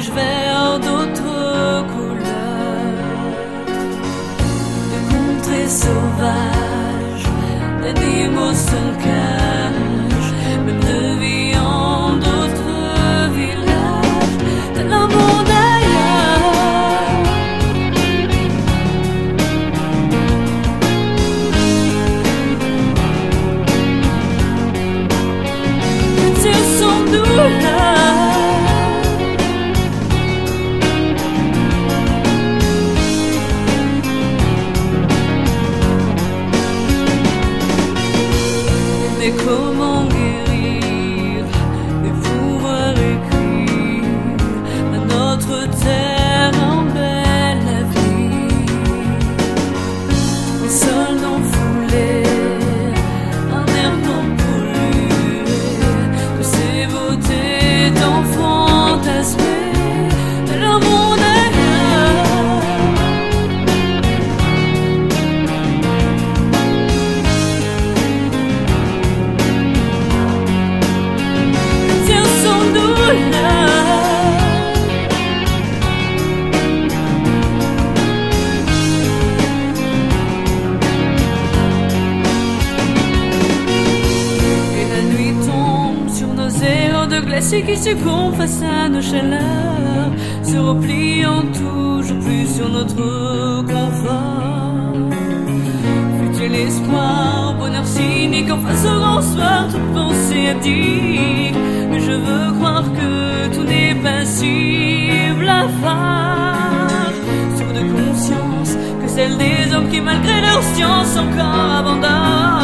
nuages verts d'autres couleurs, de contrées sauvages, d'animaux sans cage, même de vie en d'autres villages, de l'amour. love. Mais comment guérir et pouvoir écrire à notre terre de glacier qui succombent face à nos chaleurs, se repliant toujours plus sur notre confort. Fut-il l'espoir, bonheur cynique, en face au grand soir, toute pensée abdique. Mais je veux croire que tout n'est pas si blafard. Sur de conscience que celle des hommes qui, malgré leur science, encore abandonnent.